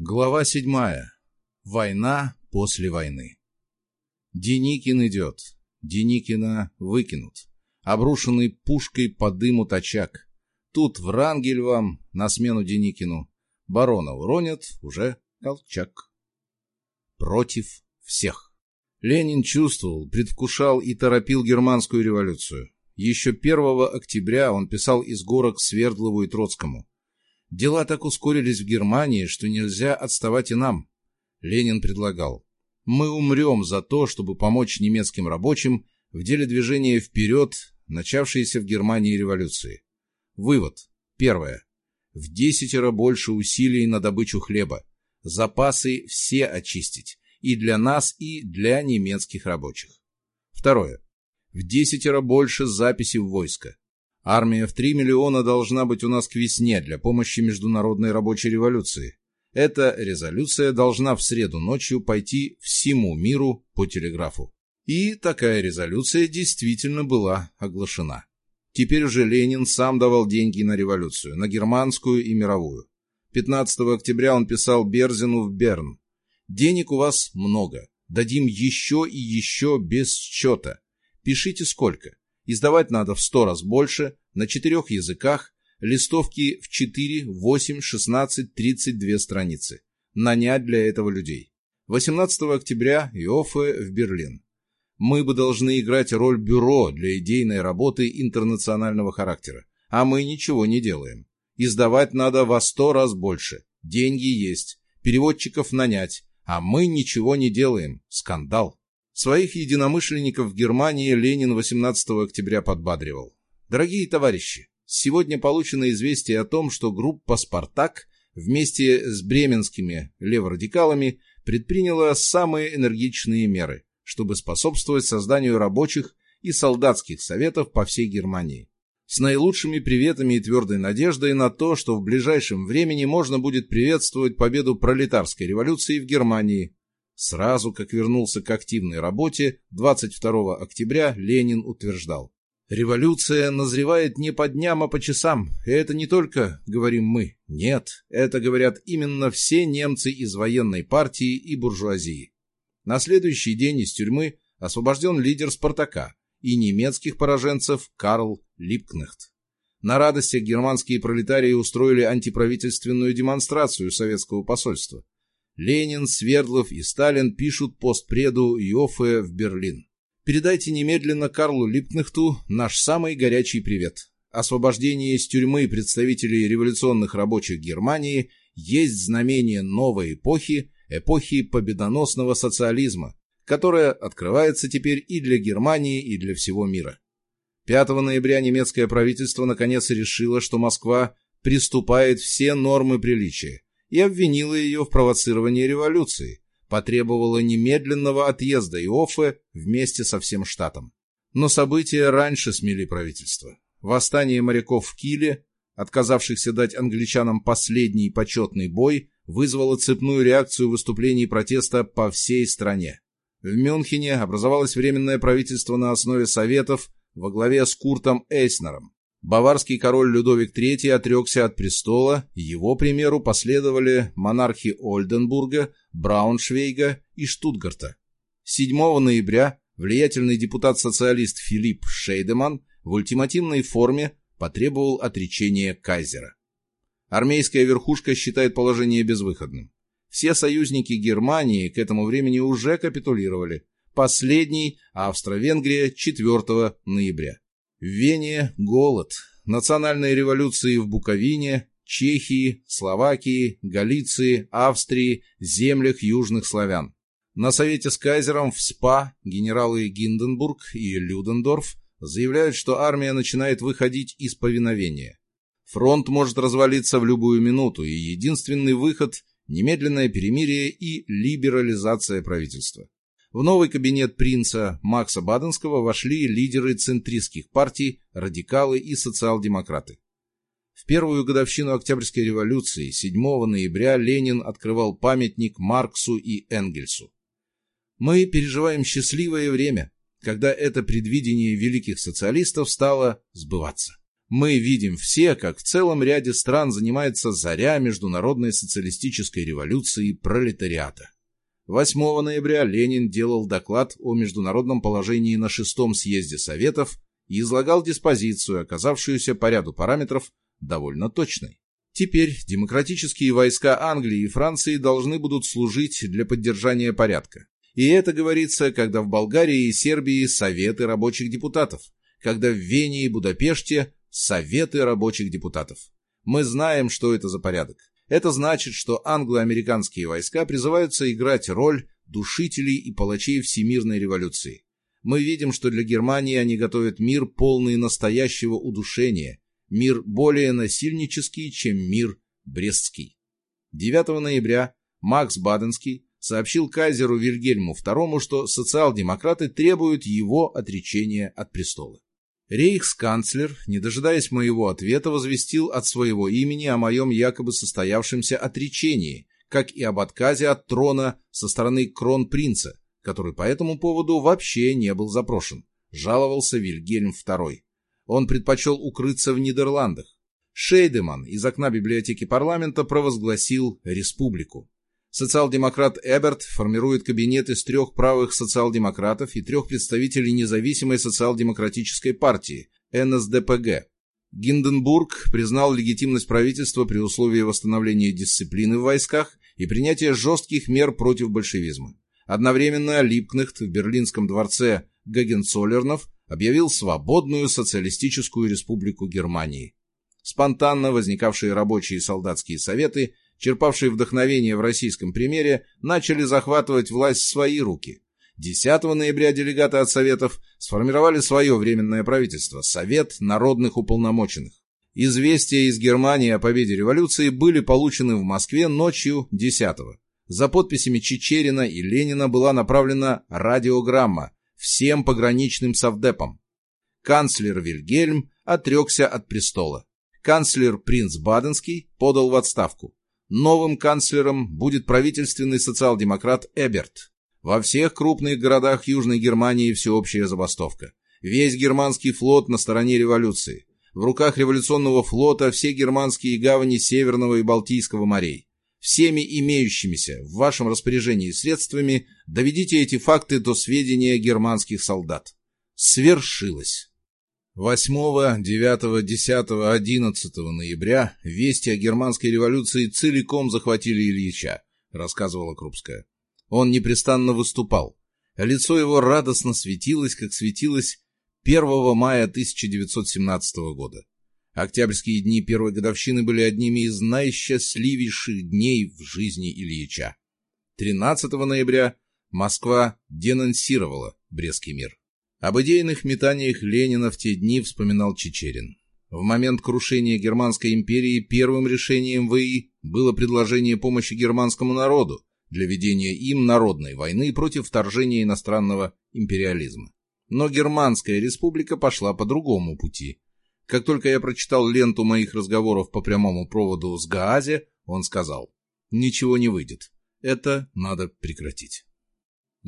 Глава седьмая. Война после войны. Деникин идет. Деникина выкинут. Обрушенный пушкой подымут очаг. Тут Врангель вам на смену Деникину. Барона уронят, уже Колчак. Против всех. Ленин чувствовал, предвкушал и торопил германскую революцию. Еще 1 октября он писал из горок Свердлову и Троцкому. Дела так ускорились в Германии, что нельзя отставать и нам. Ленин предлагал. Мы умрем за то, чтобы помочь немецким рабочим в деле движения вперед, начавшейся в Германии революции. Вывод. Первое. В десятеро больше усилий на добычу хлеба. Запасы все очистить. И для нас, и для немецких рабочих. Второе. В десятеро больше записи в войско. Армия в 3 миллиона должна быть у нас к весне для помощи международной рабочей революции. Эта резолюция должна в среду ночью пойти всему миру по телеграфу. И такая резолюция действительно была оглашена. Теперь уже Ленин сам давал деньги на революцию, на германскую и мировую. 15 октября он писал Берзину в Берн. «Денег у вас много. Дадим еще и еще без счета. Пишите сколько. Издавать надо в сто раз больше, на четырех языках, листовки в 4, 8, 16, 32 страницы. Нанять для этого людей. 18 октября Иоффе в Берлин. Мы бы должны играть роль бюро для идейной работы интернационального характера, а мы ничего не делаем. Издавать надо во сто раз больше. Деньги есть, переводчиков нанять, а мы ничего не делаем. Скандал. Своих единомышленников в Германии Ленин 18 октября подбадривал. «Дорогие товарищи, сегодня получено известие о том, что группа «Спартак» вместе с бременскими леворадикалами предприняла самые энергичные меры, чтобы способствовать созданию рабочих и солдатских советов по всей Германии. С наилучшими приветами и твердой надеждой на то, что в ближайшем времени можно будет приветствовать победу пролетарской революции в Германии, Сразу, как вернулся к активной работе, 22 октября Ленин утверждал. Революция назревает не по дням, а по часам. И это не только говорим мы. Нет, это говорят именно все немцы из военной партии и буржуазии. На следующий день из тюрьмы освобожден лидер «Спартака» и немецких пораженцев Карл Липкнехт. На радостях германские пролетарии устроили антиправительственную демонстрацию советского посольства. Ленин, Свердлов и Сталин пишут постпреду Йоффе в Берлин. Передайте немедленно Карлу Липкнехту наш самый горячий привет. Освобождение из тюрьмы представителей революционных рабочих Германии есть знамение новой эпохи, эпохи победоносного социализма, которая открывается теперь и для Германии, и для всего мира. 5 ноября немецкое правительство наконец решило, что Москва приступает все нормы приличия и обвинила ее в провоцировании революции, потребовала немедленного отъезда Иоффе вместе со всем штатом. Но события раньше смели правительство. Восстание моряков в Киле, отказавшихся дать англичанам последний почетный бой, вызвало цепную реакцию выступлений протеста по всей стране. В Мюнхене образовалось Временное правительство на основе Советов во главе с Куртом Эйснером. Баварский король Людовик III отрекся от престола, его примеру последовали монархи Ольденбурга, Брауншвейга и Штутгарта. 7 ноября влиятельный депутат-социалист Филипп Шейдеман в ультимативной форме потребовал отречения кайзера. Армейская верхушка считает положение безвыходным. Все союзники Германии к этому времени уже капитулировали. Последний – Австро-Венгрия 4 ноября. В Вене голод, национальные революции в Буковине, Чехии, Словакии, Галиции, Австрии, землях южных славян. На совете с кайзером в СПА генералы Гинденбург и Людендорф заявляют, что армия начинает выходить из повиновения. Фронт может развалиться в любую минуту, и единственный выход – немедленное перемирие и либерализация правительства. В новый кабинет принца Макса Баденского вошли лидеры центристских партий, радикалы и социал-демократы. В первую годовщину Октябрьской революции 7 ноября Ленин открывал памятник Марксу и Энгельсу. Мы переживаем счастливое время, когда это предвидение великих социалистов стало сбываться. Мы видим все, как в целом ряде стран занимается заря международной социалистической революции пролетариата. 8 ноября Ленин делал доклад о международном положении на шестом съезде Советов и излагал диспозицию, оказавшуюся по ряду параметров довольно точной. Теперь демократические войска Англии и Франции должны будут служить для поддержания порядка. И это говорится, когда в Болгарии и Сербии советы рабочих депутатов, когда в Вене и Будапеште советы рабочих депутатов. Мы знаем, что это за порядок. Это значит, что англо-американские войска призываются играть роль душителей и палачей всемирной революции. Мы видим, что для Германии они готовят мир, полный настоящего удушения, мир более насильнический, чем мир Брестский. 9 ноября Макс Баденский сообщил кайзеру Вильгельму II, что социал-демократы требуют его отречения от престола. Рейхсканцлер, не дожидаясь моего ответа, возвестил от своего имени о моем якобы состоявшемся отречении, как и об отказе от трона со стороны кронпринца, который по этому поводу вообще не был запрошен, жаловался Вильгельм II. Он предпочел укрыться в Нидерландах. Шейдеман из окна библиотеки парламента провозгласил республику. Социал-демократ Эберт формирует кабинет из трех правых социал-демократов и трех представителей независимой социал-демократической партии НСДПГ. Гинденбург признал легитимность правительства при условии восстановления дисциплины в войсках и принятия жестких мер против большевизма. Одновременно Липкнехт в Берлинском дворце Гагенцоллернов объявил свободную социалистическую республику Германии. Спонтанно возникавшие рабочие и солдатские советы черпавшие вдохновение в российском примере, начали захватывать власть в свои руки. 10 ноября делегаты от Советов сформировали свое временное правительство – Совет народных уполномоченных. Известия из Германии о победе революции были получены в Москве ночью 10-го. За подписями Чечерина и Ленина была направлена радиограмма всем пограничным совдепам. Канцлер Вильгельм отрекся от престола. Канцлер принц Баденский подал в отставку. Новым канцлером будет правительственный социал-демократ Эберт. Во всех крупных городах Южной Германии всеобщая забастовка. Весь германский флот на стороне революции. В руках революционного флота все германские гавани Северного и Балтийского морей. Всеми имеющимися в вашем распоряжении средствами доведите эти факты до сведения германских солдат. Свершилось. 8, 9, 10, 11 ноября вести о германской революции целиком захватили Ильича, рассказывала Крупская. Он непрестанно выступал. Лицо его радостно светилось, как светилось 1 мая 1917 года. Октябрьские дни первой годовщины были одними из наисчастливейших дней в жизни Ильича. 13 ноября Москва денонсировала Брестский мир. Об идейных метаниях Ленина в те дни вспоминал Чечерин. В момент крушения Германской империи первым решением ВИ было предложение помощи германскому народу для ведения им народной войны против вторжения иностранного империализма. Но Германская республика пошла по другому пути. Как только я прочитал ленту моих разговоров по прямому проводу с Гаазе, он сказал, «Ничего не выйдет. Это надо прекратить».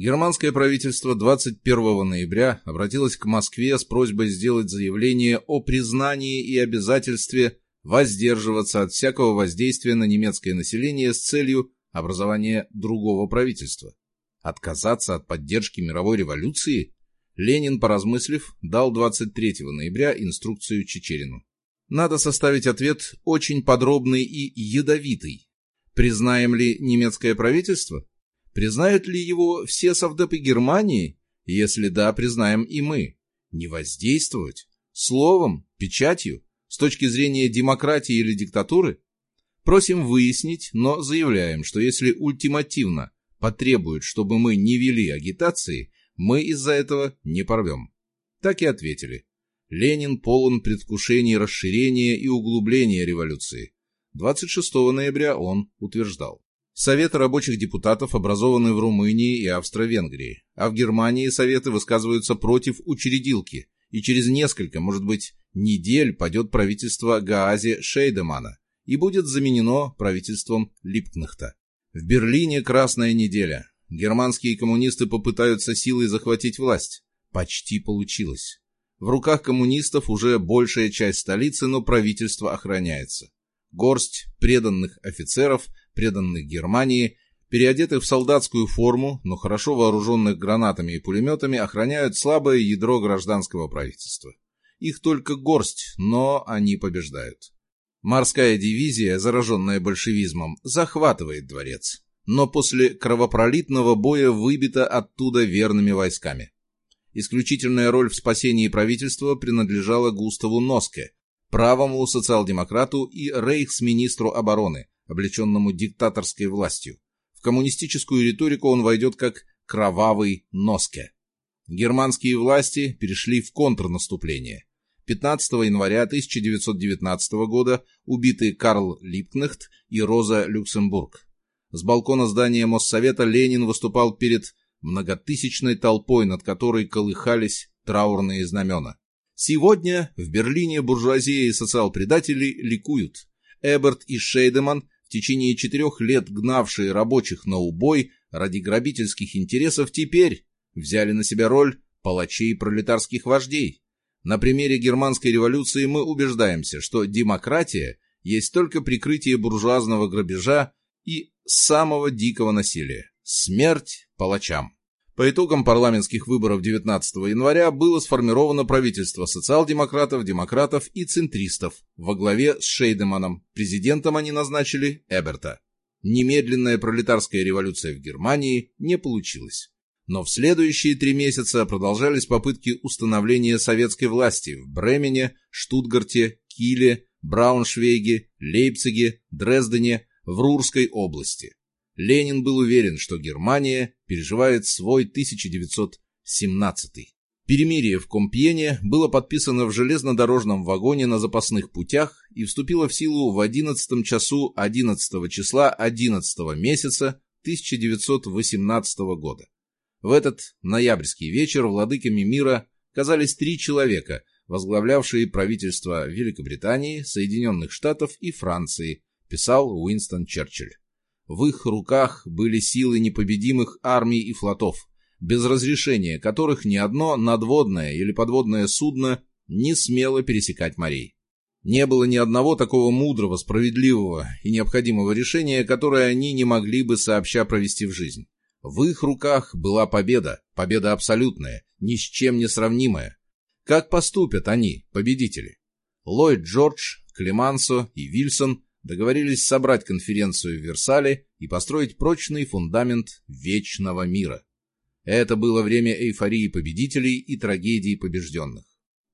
Германское правительство 21 ноября обратилось к Москве с просьбой сделать заявление о признании и обязательстве воздерживаться от всякого воздействия на немецкое население с целью образования другого правительства. Отказаться от поддержки мировой революции? Ленин, поразмыслив, дал 23 ноября инструкцию Чечерину. Надо составить ответ очень подробный и ядовитый. Признаем ли немецкое правительство? Признают ли его все совдепы Германии? Если да, признаем и мы. Не воздействовать? Словом, печатью? С точки зрения демократии или диктатуры? Просим выяснить, но заявляем, что если ультимативно потребуют, чтобы мы не вели агитации, мы из-за этого не порвем. Так и ответили. Ленин полон предвкушений расширения и углубления революции. 26 ноября он утверждал. Советы рабочих депутатов образованы в Румынии и Австро-Венгрии, а в Германии советы высказываются против учредилки, и через несколько, может быть, недель падет правительство Гаази Шейдемана и будет заменено правительством Липкнехта. В Берлине красная неделя. Германские коммунисты попытаются силой захватить власть. Почти получилось. В руках коммунистов уже большая часть столицы, но правительство охраняется. Горсть преданных офицеров, преданных Германии, переодетых в солдатскую форму, но хорошо вооруженных гранатами и пулеметами, охраняют слабое ядро гражданского правительства. Их только горсть, но они побеждают. Морская дивизия, зараженная большевизмом, захватывает дворец, но после кровопролитного боя выбита оттуда верными войсками. Исключительная роль в спасении правительства принадлежала Густаву Носке, правому социал-демократу и рейхсминистру обороны, облеченному диктаторской властью. В коммунистическую риторику он войдет как «кровавый Носке». Германские власти перешли в контрнаступление. 15 января 1919 года убиты Карл Липкнехт и Роза Люксембург. С балкона здания Моссовета Ленин выступал перед многотысячной толпой, над которой колыхались траурные знамена. Сегодня в Берлине буржуазия и социал-предатели ликуют. Эберт и Шейдеман, в течение четырех лет гнавшие рабочих на убой ради грабительских интересов, теперь взяли на себя роль палачей пролетарских вождей. На примере германской революции мы убеждаемся, что демократия есть только прикрытие буржуазного грабежа и самого дикого насилия. Смерть палачам. По итогам парламентских выборов 19 января было сформировано правительство социал-демократов, демократов и центристов во главе с Шейдеманом. Президентом они назначили Эберта. Немедленная пролетарская революция в Германии не получилась. Но в следующие три месяца продолжались попытки установления советской власти в Бремене, Штутгарте, Киле, Брауншвейге, Лейпциге, Дрездене, в Рурской области. Ленин был уверен, что Германия переживает свой 1917 Перемирие в Компьене было подписано в железнодорожном вагоне на запасных путях и вступило в силу в 11 часу 11 числа 11 месяца 1918 года. В этот ноябрьский вечер владыками мира казались три человека, возглавлявшие правительства Великобритании, Соединенных Штатов и Франции, писал Уинстон Черчилль. В их руках были силы непобедимых армий и флотов, без разрешения которых ни одно надводное или подводное судно не смело пересекать морей. Не было ни одного такого мудрого, справедливого и необходимого решения, которое они не могли бы сообща провести в жизнь. В их руках была победа, победа абсолютная, ни с чем не сравнимая. Как поступят они, победители? Ллойд Джордж, Клемансо и Вильсон договорились собрать конференцию в Версале и построить прочный фундамент вечного мира. Это было время эйфории победителей и трагедии побежденных.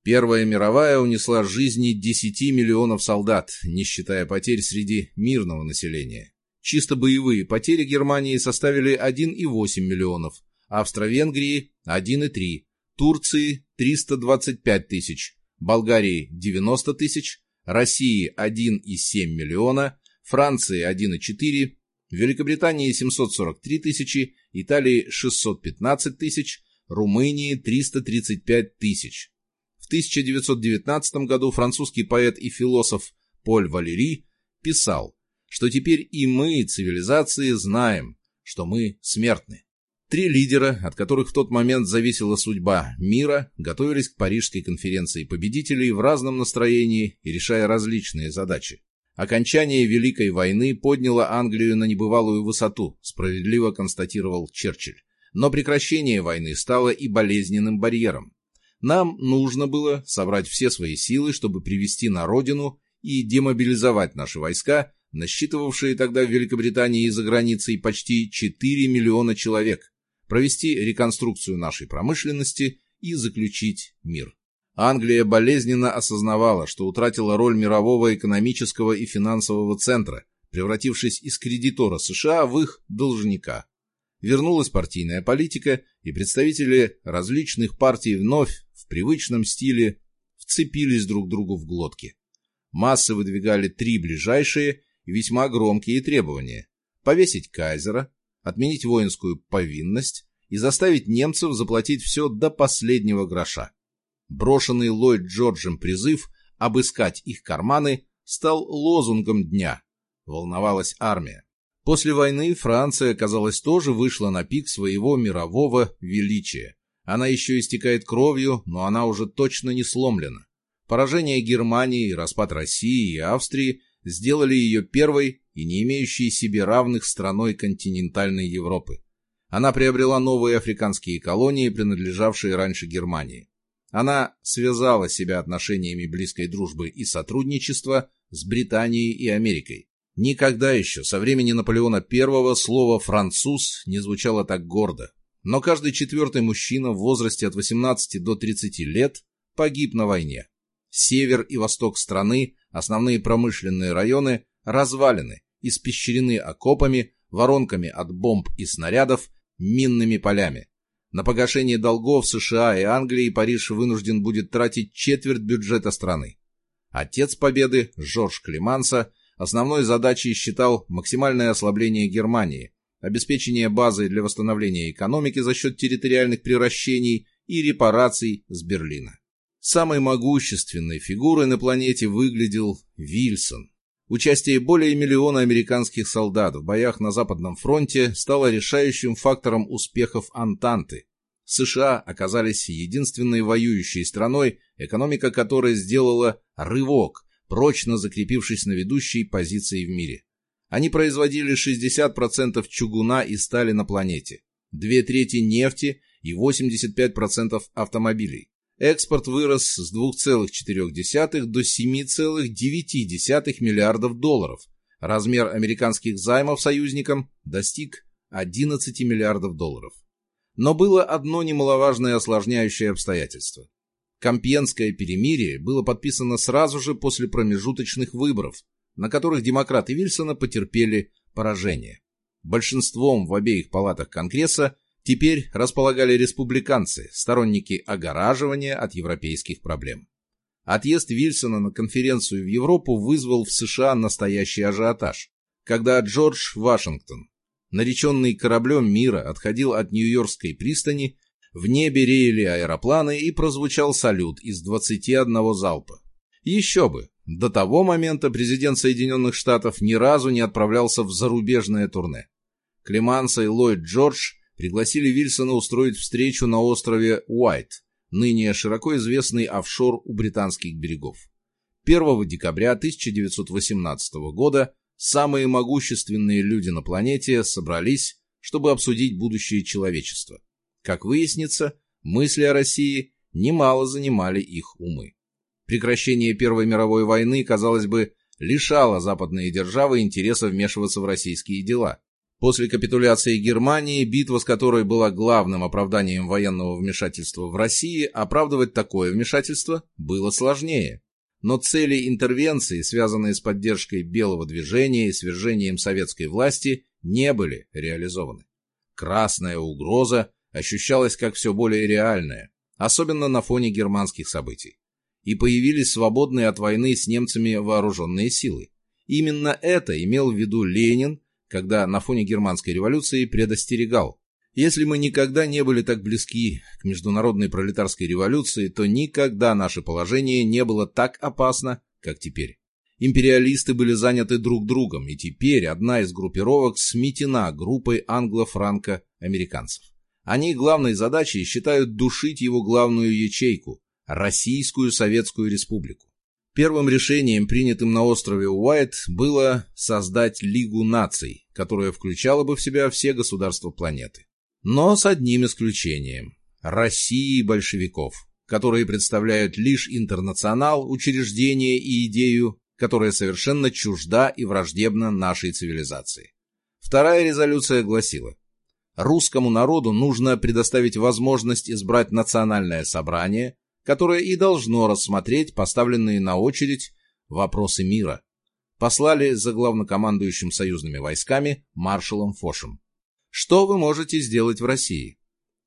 Первая мировая унесла жизни 10 миллионов солдат, не считая потерь среди мирного населения. Чисто боевые потери Германии составили 1,8 миллионов, Австро-Венгрии – 1,3, Турции – 325 тысяч, Болгарии – 90 тысяч, России 1,7 миллиона, Франции 1,4, Великобритании 743 тысячи, Италии 615 тысяч, Румынии 335 тысяч. В 1919 году французский поэт и философ Поль Валери писал, что теперь и мы, цивилизации, знаем, что мы смертны. Три лидера, от которых в тот момент зависела судьба мира, готовились к Парижской конференции победителей в разном настроении и решая различные задачи. Окончание Великой войны подняло Англию на небывалую высоту, справедливо констатировал Черчилль. Но прекращение войны стало и болезненным барьером. Нам нужно было собрать все свои силы, чтобы привести на родину и демобилизовать наши войска, насчитывавшие тогда в Великобритании и за границей почти 4 миллиона человек, провести реконструкцию нашей промышленности и заключить мир. Англия болезненно осознавала, что утратила роль мирового экономического и финансового центра, превратившись из кредитора США в их должника. Вернулась партийная политика, и представители различных партий вновь в привычном стиле вцепились друг другу в глотки. Массы выдвигали три ближайшие и весьма громкие требования. Повесить кайзера, отменить воинскую повинность и заставить немцев заплатить все до последнего гроша. Брошенный Ллойд Джорджем призыв обыскать их карманы стал лозунгом дня. Волновалась армия. После войны Франция, казалось, тоже вышла на пик своего мирового величия. Она еще истекает кровью, но она уже точно не сломлена. Поражение Германии, распад России и Австрии сделали ее первой и не имеющей себе равных страной континентальной Европы. Она приобрела новые африканские колонии, принадлежавшие раньше Германии. Она связала себя отношениями близкой дружбы и сотрудничества с Британией и Америкой. Никогда еще со времени Наполеона I слово «француз» не звучало так гордо. Но каждый четвертый мужчина в возрасте от 18 до 30 лет погиб на войне. Север и восток страны, основные промышленные районы, развалины, испещрены окопами, воронками от бомб и снарядов, минными полями. На погашение долгов США и Англии Париж вынужден будет тратить четверть бюджета страны. Отец победы, Жорж Климанса, основной задачей считал максимальное ослабление Германии, обеспечение базы для восстановления экономики за счет территориальных превращений и репараций с Берлина. Самой могущественной фигурой на планете выглядел Вильсон. Участие более миллиона американских солдат в боях на Западном фронте стало решающим фактором успехов Антанты. США оказались единственной воюющей страной, экономика которой сделала рывок, прочно закрепившись на ведущей позиции в мире. Они производили 60% чугуна и стали на планете, две трети нефти и 85% автомобилей. Экспорт вырос с 2,4 до 7,9 миллиардов долларов. Размер американских займов союзникам достиг 11 миллиардов долларов. Но было одно немаловажное осложняющее обстоятельство. Компьенское перемирие было подписано сразу же после промежуточных выборов, на которых демократы Вильсона потерпели поражение. Большинством в обеих палатах Конгресса теперь располагали республиканцы, сторонники огораживания от европейских проблем. Отъезд Вильсона на конференцию в Европу вызвал в США настоящий ажиотаж, когда Джордж Вашингтон, нареченный кораблем мира, отходил от Нью-Йоркской пристани, в небе реяли аэропланы и прозвучал салют из 21 залпа. Еще бы, до того момента президент Соединенных Штатов ни разу не отправлялся в зарубежное турне. Клеманса и Ллойд Джордж пригласили Вильсона устроить встречу на острове Уайт, ныне широко известный офшор у британских берегов. 1 декабря 1918 года самые могущественные люди на планете собрались, чтобы обсудить будущее человечества. Как выяснится, мысли о России немало занимали их умы. Прекращение Первой мировой войны, казалось бы, лишало западные державы интереса вмешиваться в российские дела. После капитуляции Германии, битва с которой была главным оправданием военного вмешательства в России, оправдывать такое вмешательство было сложнее. Но цели интервенции, связанные с поддержкой белого движения и свержением советской власти, не были реализованы. Красная угроза ощущалась как все более реальная, особенно на фоне германских событий. И появились свободные от войны с немцами вооруженные силы. Именно это имел в виду Ленин, когда на фоне германской революции предостерегал. Если мы никогда не были так близки к международной пролетарской революции, то никогда наше положение не было так опасно, как теперь. Империалисты были заняты друг другом, и теперь одна из группировок сметена группой англо-франко-американцев. Они главной задачей считают душить его главную ячейку – Российскую Советскую Республику. Первым решением, принятым на острове Уайт, было создать Лигу наций, которая включала бы в себя все государства планеты. Но с одним исключением – России большевиков, которые представляют лишь интернационал, учреждение и идею, которая совершенно чужда и враждебна нашей цивилизации. Вторая резолюция гласила Русскому народу нужно предоставить возможность избрать национальное собрание, которое и должно рассмотреть поставленные на очередь вопросы мира. Послали за главнокомандующим союзными войсками маршалом Фошем. Что вы можете сделать в России?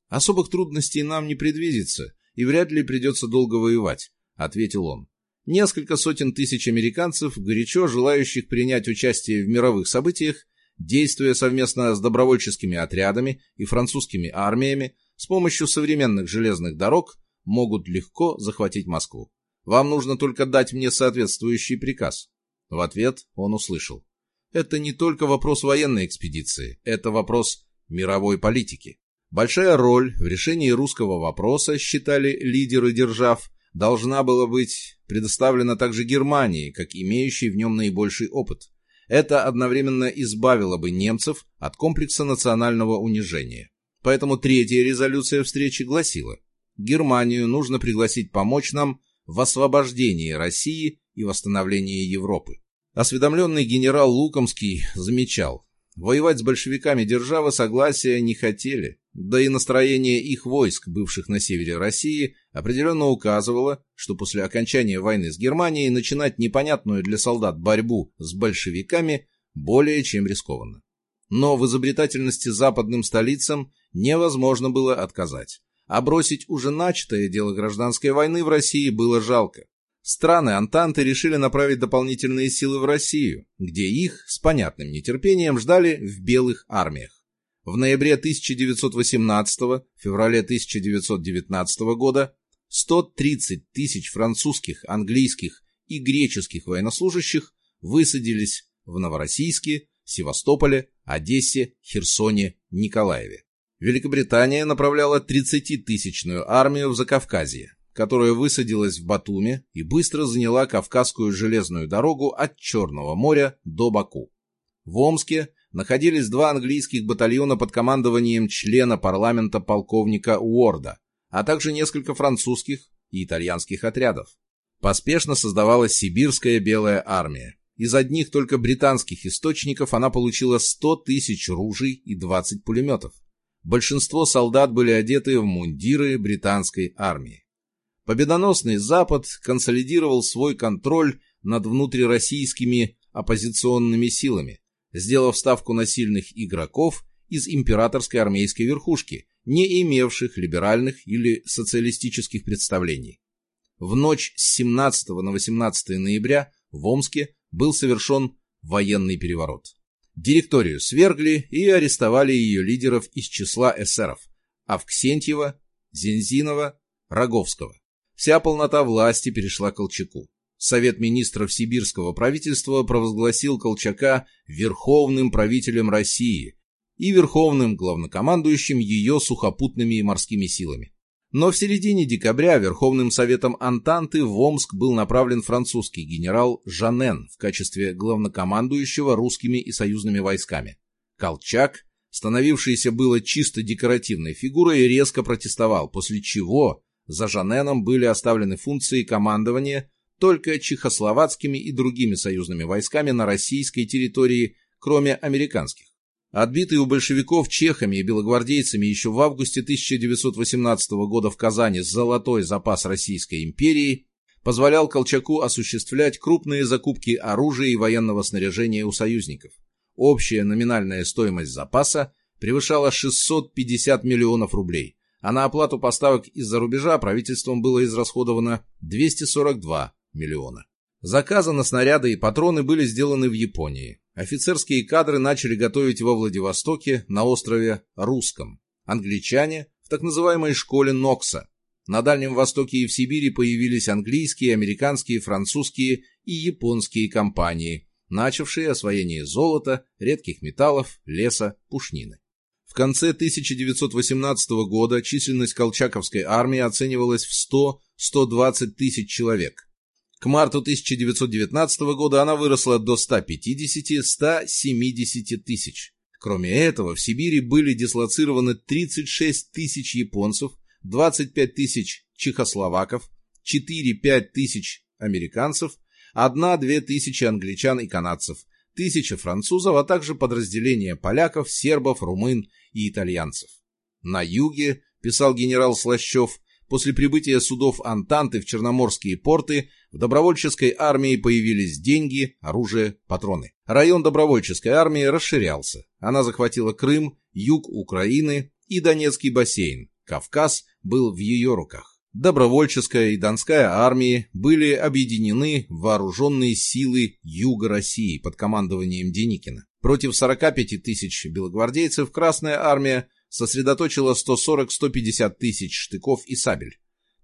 Особых трудностей нам не предвидится, и вряд ли придется долго воевать, ответил он. Несколько сотен тысяч американцев, горячо желающих принять участие в мировых событиях, действуя совместно с добровольческими отрядами и французскими армиями, с помощью современных железных дорог могут легко захватить Москву. Вам нужно только дать мне соответствующий приказ. В ответ он услышал. Это не только вопрос военной экспедиции, это вопрос мировой политики. Большая роль в решении русского вопроса, считали лидеры держав, должна была быть предоставлена также Германии, как имеющей в нем наибольший опыт. Это одновременно избавило бы немцев от комплекса национального унижения. Поэтому третья резолюция встречи гласила, Германию нужно пригласить помочь нам в освобождении России и восстановлении Европы. Осведомленный генерал Лукомский замечал, воевать с большевиками державы согласия не хотели, да и настроение их войск, бывших на севере России, определенно указывало, что после окончания войны с Германией начинать непонятную для солдат борьбу с большевиками более чем рискованно. Но в изобретательности западным столицам невозможно было отказать. А бросить уже начатое дело гражданской войны в России было жалко. Страны Антанты решили направить дополнительные силы в Россию, где их с понятным нетерпением ждали в белых армиях. В ноябре 1918 феврале 1919 года 130 тысяч французских, английских и греческих военнослужащих высадились в Новороссийске, Севастополе, Одессе, Херсоне, Николаеве. Великобритания направляла 30-тысячную армию в Закавказье, которая высадилась в Батуми и быстро заняла Кавказскую железную дорогу от Черного моря до Баку. В Омске находились два английских батальона под командованием члена парламента полковника Уорда, а также несколько французских и итальянских отрядов. Поспешно создавалась Сибирская Белая армия. Из одних только британских источников она получила 100 тысяч ружей и 20 пулеметов. Большинство солдат были одеты в мундиры британской армии. Победоносный Запад консолидировал свой контроль над внутрироссийскими оппозиционными силами, сделав ставку на сильных игроков из императорской армейской верхушки, не имевших либеральных или социалистических представлений. В ночь с 17 на 18 ноября в Омске был совершен военный переворот. Директорию свергли и арестовали ее лидеров из числа эсеров – Авксентьева, Зензинова, Роговского. Вся полнота власти перешла Колчаку. Совет министров сибирского правительства провозгласил Колчака верховным правителем России и верховным главнокомандующим ее сухопутными и морскими силами. Но в середине декабря Верховным Советом Антанты в Омск был направлен французский генерал Жанен в качестве главнокомандующего русскими и союзными войсками. Колчак, становившийся было чисто декоративной фигурой, резко протестовал, после чего за Жаненом были оставлены функции командования только чехословацкими и другими союзными войсками на российской территории, кроме американских. Отбитый у большевиков чехами и белогвардейцами еще в августе 1918 года в Казани золотой запас Российской империи позволял Колчаку осуществлять крупные закупки оружия и военного снаряжения у союзников. Общая номинальная стоимость запаса превышала 650 миллионов рублей, а на оплату поставок из-за рубежа правительством было израсходовано 242 миллиона. Заказы на снаряды и патроны были сделаны в Японии. Офицерские кадры начали готовить во Владивостоке на острове Русском. Англичане в так называемой школе Нокса. На Дальнем Востоке и в Сибири появились английские, американские, французские и японские компании, начавшие освоение золота, редких металлов, леса, пушнины. В конце 1918 года численность колчаковской армии оценивалась в 100-120 тысяч человек. К марту 1919 года она выросла до 150-170 тысяч. Кроме этого, в Сибири были дислоцированы 36 тысяч японцев, 25 тысяч чехословаков, 4-5 тысяч американцев, 1-2 тысячи англичан и канадцев, тысяча французов, а также подразделения поляков, сербов, румын и итальянцев. На юге, писал генерал Слащев, после прибытия судов Антанты в черноморские порты в добровольческой армии появились деньги, оружие, патроны. Район добровольческой армии расширялся. Она захватила Крым, юг Украины и Донецкий бассейн. Кавказ был в ее руках. Добровольческая и Донская армии были объединены в вооруженные силы Юга России под командованием Деникина. Против 45 тысяч белогвардейцев Красная армия сосредоточила 140-150 тысяч штыков и сабель.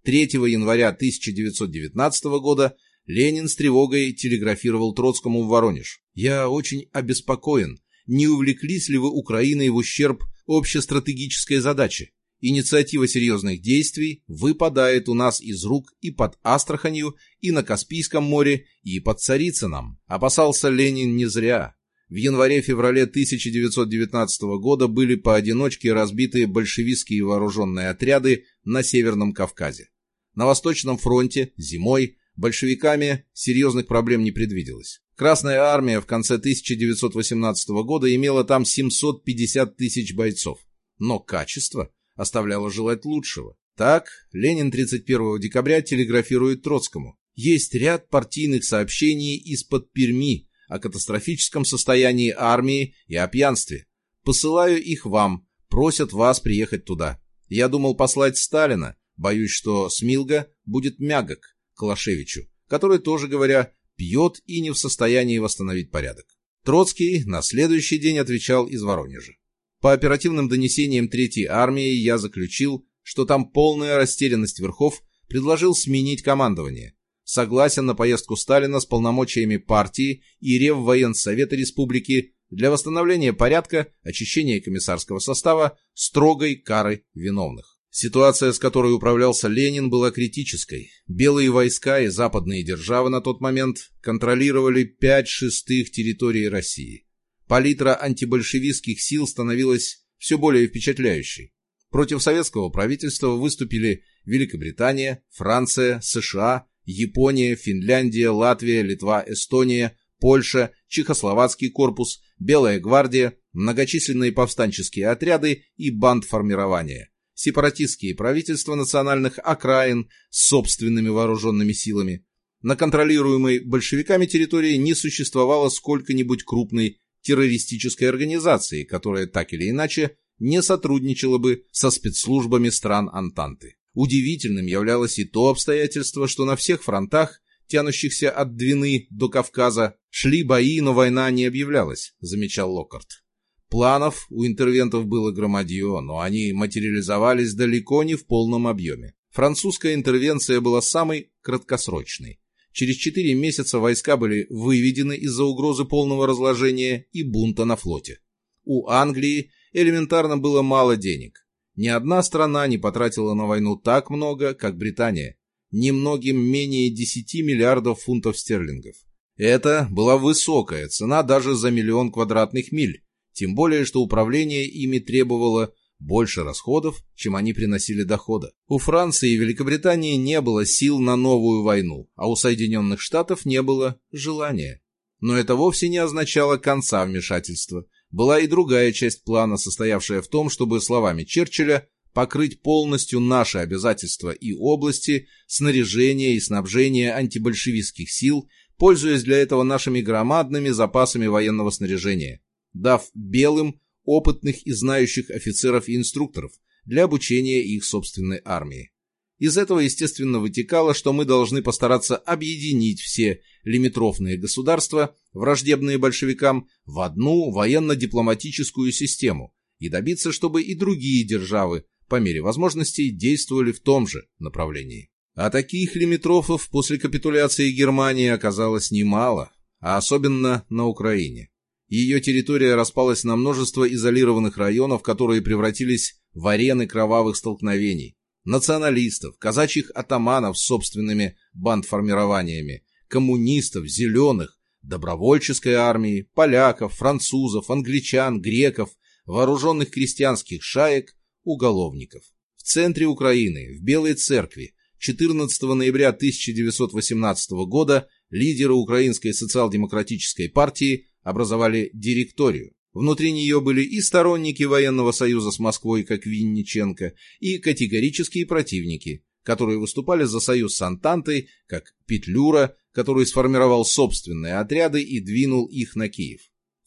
3 января 1919 года Ленин с тревогой телеграфировал Троцкому в Воронеж. «Я очень обеспокоен. Не увлеклись ли вы Украиной в ущерб общестратегической задачи. Инициатива серьезных действий выпадает у нас из рук и под Астраханью, и на Каспийском море, и под Царицыном. Опасался Ленин не зря. В январе-феврале 1919 года были поодиночке разбиты большевистские вооруженные отряды на Северном Кавказе. На Восточном фронте зимой большевиками серьезных проблем не предвиделось. Красная армия в конце 1918 года имела там 750 тысяч бойцов. Но качество оставляло желать лучшего. Так, Ленин 31 декабря телеграфирует Троцкому. Есть ряд партийных сообщений из-под Перми о катастрофическом состоянии армии и о пьянстве. Посылаю их вам, просят вас приехать туда. Я думал послать Сталина, боюсь, что Смилга будет мягок Калашевичу, который, тоже говоря, пьет и не в состоянии восстановить порядок. Троцкий на следующий день отвечал из Воронежа. По оперативным донесениям Третьей армии я заключил, что там полная растерянность верхов, предложил сменить командование. Согласен на поездку Сталина с полномочиями партии и Реввоенсовета Республики для восстановления порядка, очищения комиссарского состава, строгой кары виновных. Ситуация, с которой управлялся Ленин, была критической. Белые войска и западные державы на тот момент контролировали пять шестых территорий России. Палитра антибольшевистских сил становилась все более впечатляющей. Против советского правительства выступили Великобритания, Франция, США, Япония, Финляндия, Латвия, Литва, Эстония, Польша, Чехословацкий корпус, Белая гвардия, многочисленные повстанческие отряды и бандформирования – сепаратистские правительства национальных окраин с собственными вооруженными силами. На контролируемой большевиками территории не существовало сколько-нибудь крупной террористической организации, которая так или иначе не сотрудничала бы со спецслужбами стран Антанты. Удивительным являлось и то обстоятельство, что на всех фронтах, тянущихся от Двины до Кавказа, шли бои, но война не объявлялась, замечал Локкарт. Планов у интервентов было громадье, но они материализовались далеко не в полном объеме. Французская интервенция была самой краткосрочной. Через четыре месяца войска были выведены из-за угрозы полного разложения и бунта на флоте. У Англии элементарно было мало денег. Ни одна страна не потратила на войну так много, как Британия. Немногим менее 10 миллиардов фунтов стерлингов. Это была высокая цена даже за миллион квадратных миль тем более, что управление ими требовало больше расходов, чем они приносили дохода. У Франции и Великобритании не было сил на новую войну, а у Соединенных Штатов не было желания. Но это вовсе не означало конца вмешательства. Была и другая часть плана, состоявшая в том, чтобы словами Черчилля покрыть полностью наши обязательства и области снаряжения и снабжения антибольшевистских сил, пользуясь для этого нашими громадными запасами военного снаряжения дав белым опытных и знающих офицеров и инструкторов для обучения их собственной армии. Из этого, естественно, вытекало, что мы должны постараться объединить все лимитрофные государства, враждебные большевикам, в одну военно-дипломатическую систему и добиться, чтобы и другие державы, по мере возможностей, действовали в том же направлении. А таких лимитрофов после капитуляции Германии оказалось немало, а особенно на Украине. Ее территория распалась на множество изолированных районов, которые превратились в арены кровавых столкновений. Националистов, казачьих атаманов с собственными бандформированиями, коммунистов, зеленых, добровольческой армии, поляков, французов, англичан, греков, вооруженных крестьянских шаек, уголовников. В центре Украины, в Белой церкви, 14 ноября 1918 года лидеры Украинской социал-демократической партии образовали директорию. Внутри нее были и сторонники военного союза с Москвой, как Винниченко, и категорические противники, которые выступали за союз с Антантой, как Петлюра, который сформировал собственные отряды и двинул их на Киев.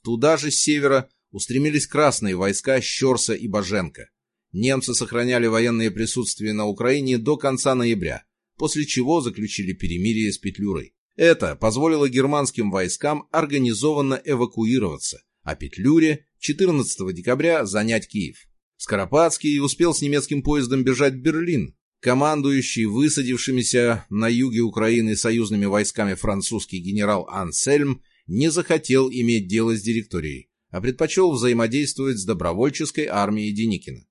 Туда же с севера устремились красные войска Щерса и Баженко. Немцы сохраняли военное присутствие на Украине до конца ноября, после чего заключили перемирие с Петлюрой. Это позволило германским войскам организованно эвакуироваться, а Петлюре 14 декабря занять Киев. Скоропадский успел с немецким поездом бежать в Берлин. Командующий высадившимися на юге Украины союзными войсками французский генерал Ансельм не захотел иметь дело с директорией. а предпочел взаимодействовать с добровольческой армией Деникина.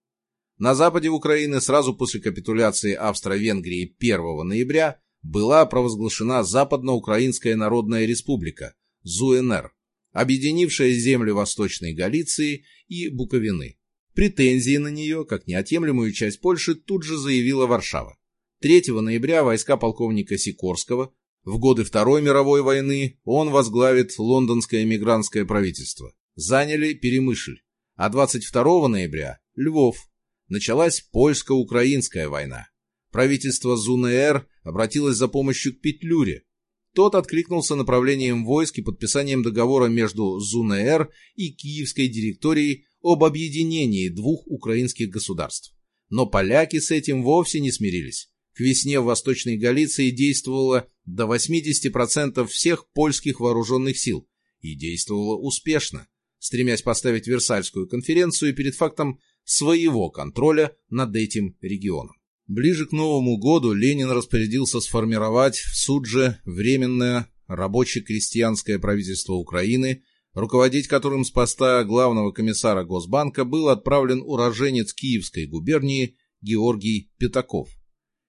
На западе Украины сразу после капитуляции Австро-Венгрии 1 ноября была провозглашена Западноукраинская Народная Республика, ЗУНР, объединившая земли Восточной Галиции и Буковины. Претензии на нее, как неотъемлемую часть Польши, тут же заявила Варшава. 3 ноября войска полковника Сикорского в годы Второй мировой войны он возглавит лондонское эмигрантское правительство. Заняли Перемышль. А 22 ноября – Львов. Началась польско-украинская война. Правительство ЗУНР обратилось за помощью к Петлюре. Тот откликнулся направлением войск и подписанием договора между ЗУНР и Киевской директорией об объединении двух украинских государств. Но поляки с этим вовсе не смирились. К весне в Восточной Галиции действовало до 80% всех польских вооруженных сил и действовало успешно, стремясь поставить Версальскую конференцию перед фактом своего контроля над этим регионом. Ближе к Новому году Ленин распорядился сформировать в Судже Временное рабоче-крестьянское правительство Украины, руководить которым с поста главного комиссара Госбанка был отправлен уроженец Киевской губернии Георгий Пятаков.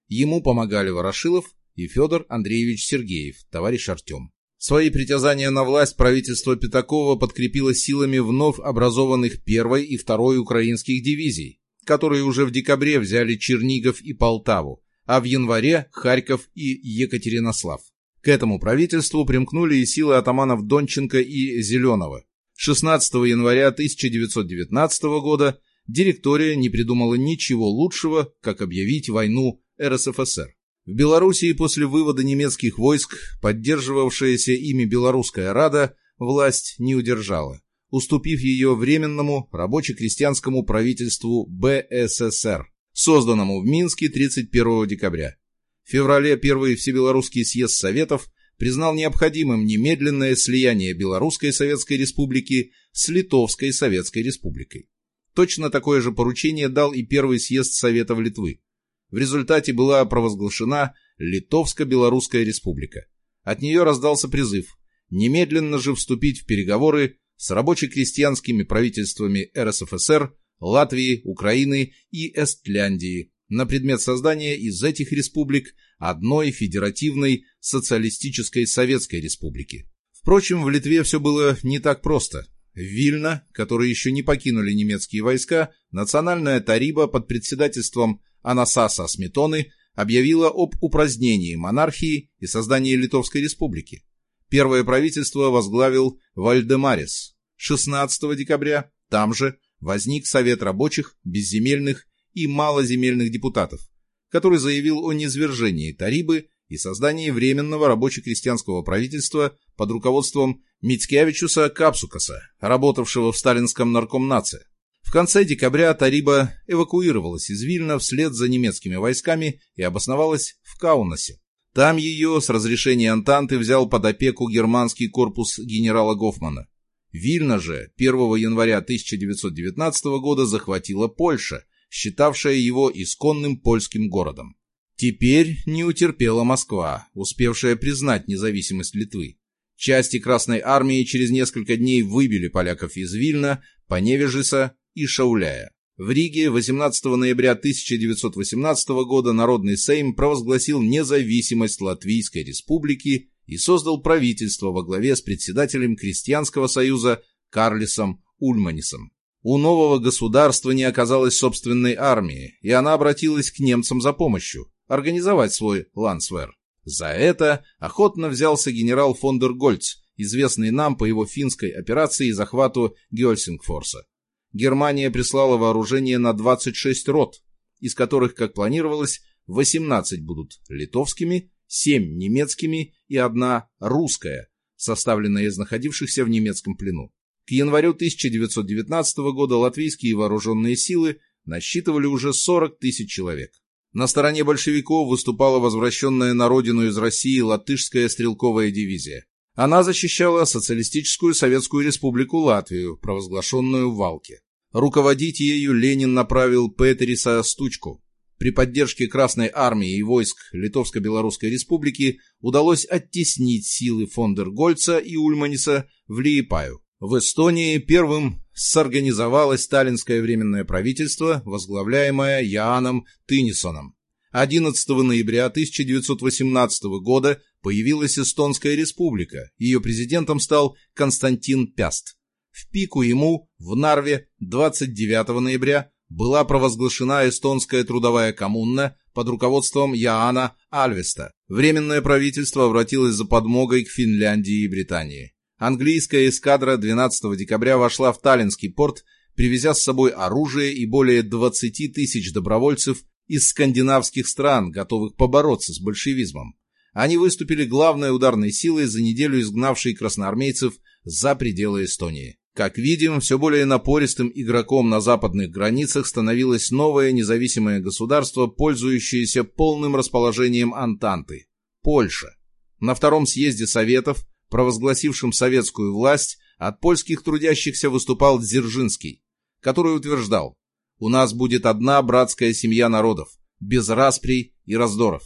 Ему помогали Ворошилов и Федор Андреевич Сергеев, товарищ Артем. Свои притязания на власть правительство Пятакова подкрепило силами вновь образованных первой и второй украинских дивизий, которые уже в декабре взяли Чернигов и Полтаву, а в январе Харьков и Екатеринослав. К этому правительству примкнули и силы атаманов Донченко и Зеленого. 16 января 1919 года директория не придумала ничего лучшего, как объявить войну РСФСР. В Белоруссии после вывода немецких войск, поддерживавшаяся ими Белорусская Рада, власть не удержала, уступив ее временному рабоче-крестьянскому правительству БССР, созданному в Минске 31 декабря. В феврале Первый Всебелорусский съезд Советов признал необходимым немедленное слияние Белорусской Советской Республики с Литовской Советской Республикой. Точно такое же поручение дал и Первый съезд Советов Литвы. В результате была провозглашена Литовско-Белорусская республика. От нее раздался призыв немедленно же вступить в переговоры с рабоче-крестьянскими правительствами РСФСР, Латвии, Украины и Эстляндии на предмет создания из этих республик одной федеративной социалистической советской республики. Впрочем, в Литве все было не так просто. В Вильно, которые еще не покинули немецкие войска, национальная Тариба под председательством Анасаса Сметоны объявила об упразднении монархии и создании Литовской республики. Первое правительство возглавил Вальдемарис. 16 декабря там же возник Совет рабочих, безземельных и малоземельных депутатов, который заявил о низвержении Тарибы и создании Временного рабоче-крестьянского правительства под руководством Мицкевичуса Капсукаса, работавшего в сталинском наркомнаце. В конце декабря Тариба эвакуировалась из Вильна вслед за немецкими войсками и обосновалась в Каунасе. Там ее с разрешения Антанты взял под опеку германский корпус генерала Гофмана. Вильна же 1 января 1919 года захватила Польша, считавшая его исконным польским городом. Теперь не утерпела Москва, успевшая признать независимость Литвы. Части Красной Армии через несколько дней выбили поляков из Вильна, Поневежиса и Шауляя. В Риге 18 ноября 1918 года Народный Сейм провозгласил независимость Латвийской республики и создал правительство во главе с председателем Крестьянского союза Карлисом Ульманисом. У нового государства не оказалось собственной армии, и она обратилась к немцам за помощью организовать свой лансвер. За это охотно взялся генерал фон дер Гольц, известный нам по его финской операции и захвату Гельсингфорса. Германия прислала вооружение на 26 рот, из которых, как планировалось, 18 будут литовскими, 7 немецкими и одна русская, составленная из находившихся в немецком плену. К январю 1919 года латвийские вооруженные силы насчитывали уже 40 тысяч человек. На стороне большевиков выступала возвращенная на родину из России латышская стрелковая дивизия. Она защищала Социалистическую Советскую Республику Латвию, провозглашенную в Валке. Руководить ею Ленин направил Петериса Стучку. При поддержке Красной Армии и войск Литовско-Белорусской Республики удалось оттеснить силы фон дер Гольца и Ульманиса в Лиепаю. В Эстонии первым сорганизовалось сталинское временное правительство, возглавляемое Яаном Тынисоном. 11 ноября 1918 года появилась Эстонская республика, ее президентом стал Константин Пяст. В пику ему в Нарве 29 ноября была провозглашена эстонская трудовая коммуна под руководством Яана Альвеста. Временное правительство обратилось за подмогой к Финляндии и Британии. Английская эскадра 12 декабря вошла в Таллинский порт, привезя с собой оружие и более 20 тысяч добровольцев из скандинавских стран, готовых побороться с большевизмом. Они выступили главной ударной силой за неделю изгнавшей красноармейцев за пределы Эстонии. Как видим, все более напористым игроком на западных границах становилось новое независимое государство, пользующееся полным расположением Антанты – Польша. На втором съезде Советов, провозгласившем советскую власть, от польских трудящихся выступал Дзержинский, который утверждал «У нас будет одна братская семья народов, без расприй и раздоров».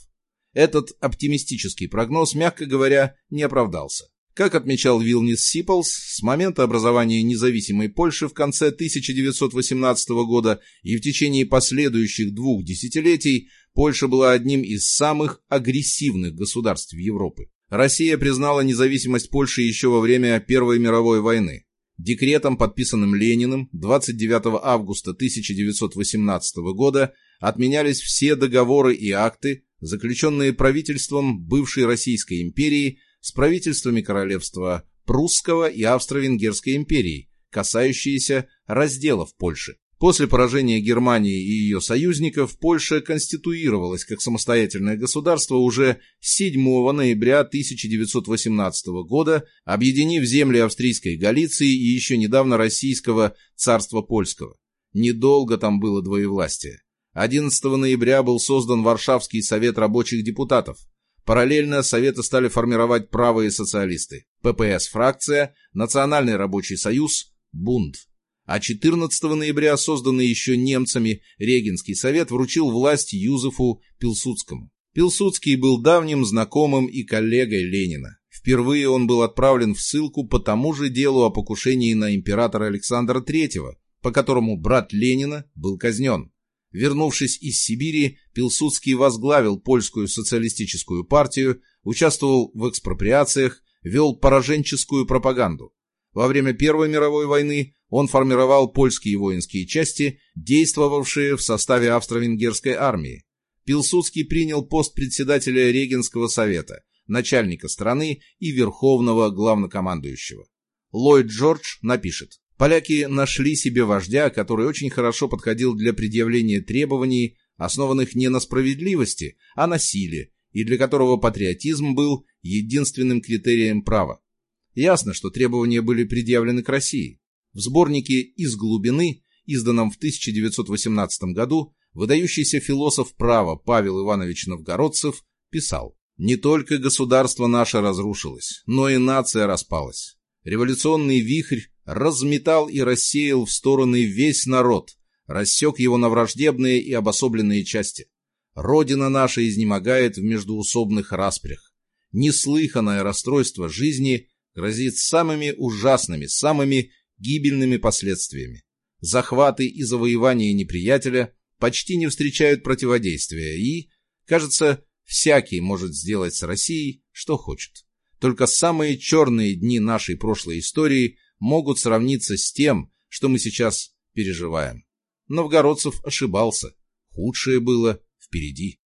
Этот оптимистический прогноз, мягко говоря, не оправдался. Как отмечал Вилнис Сиплс, с момента образования независимой Польши в конце 1918 года и в течение последующих двух десятилетий Польша была одним из самых агрессивных государств Европы. Россия признала независимость Польши еще во время Первой мировой войны. Декретом, подписанным Лениным 29 августа 1918 года, отменялись все договоры и акты, заключенные правительством бывшей Российской империи с правительствами королевства Прусского и Австро-Венгерской империи, касающиеся разделов Польши. После поражения Германии и ее союзников Польша конституировалась как самостоятельное государство уже 7 ноября 1918 года, объединив земли австрийской Галиции и еще недавно российского царства польского. Недолго там было двоевластие. 11 ноября был создан Варшавский совет рабочих депутатов. Параллельно Советы стали формировать правые социалисты, ППС-фракция, Национальный рабочий союз, Бунд. А 14 ноября созданный еще немцами Регенский совет вручил власть Юзефу Пилсудскому. Пилсудский был давним знакомым и коллегой Ленина. Впервые он был отправлен в ссылку по тому же делу о покушении на императора Александра III, по которому брат Ленина был казнен. Вернувшись из Сибири, Пилсудский возглавил польскую социалистическую партию, участвовал в экспроприациях, вел пораженческую пропаганду. Во время Первой мировой войны он формировал польские воинские части, действовавшие в составе австро-венгерской армии. Пилсудский принял пост председателя Регенского совета, начальника страны и верховного главнокомандующего. Ллойд Джордж напишет. Поляки нашли себе вождя, который очень хорошо подходил для предъявления требований, основанных не на справедливости, а на силе, и для которого патриотизм был единственным критерием права. Ясно, что требования были предъявлены к России. В сборнике «Из глубины», изданном в 1918 году, выдающийся философ права Павел Иванович Новгородцев писал «Не только государство наше разрушилось, но и нация распалась. Революционный вихрь разметал и рассеял в стороны весь народ, рассек его на враждебные и обособленные части. Родина наша изнемогает в междуусобных распрях. Неслыханное расстройство жизни грозит самыми ужасными, самыми гибельными последствиями. Захваты и завоевания неприятеля почти не встречают противодействия и, кажется, всякий может сделать с Россией, что хочет. Только самые черные дни нашей прошлой истории могут сравниться с тем, что мы сейчас переживаем. Новгородцев ошибался. Худшее было впереди.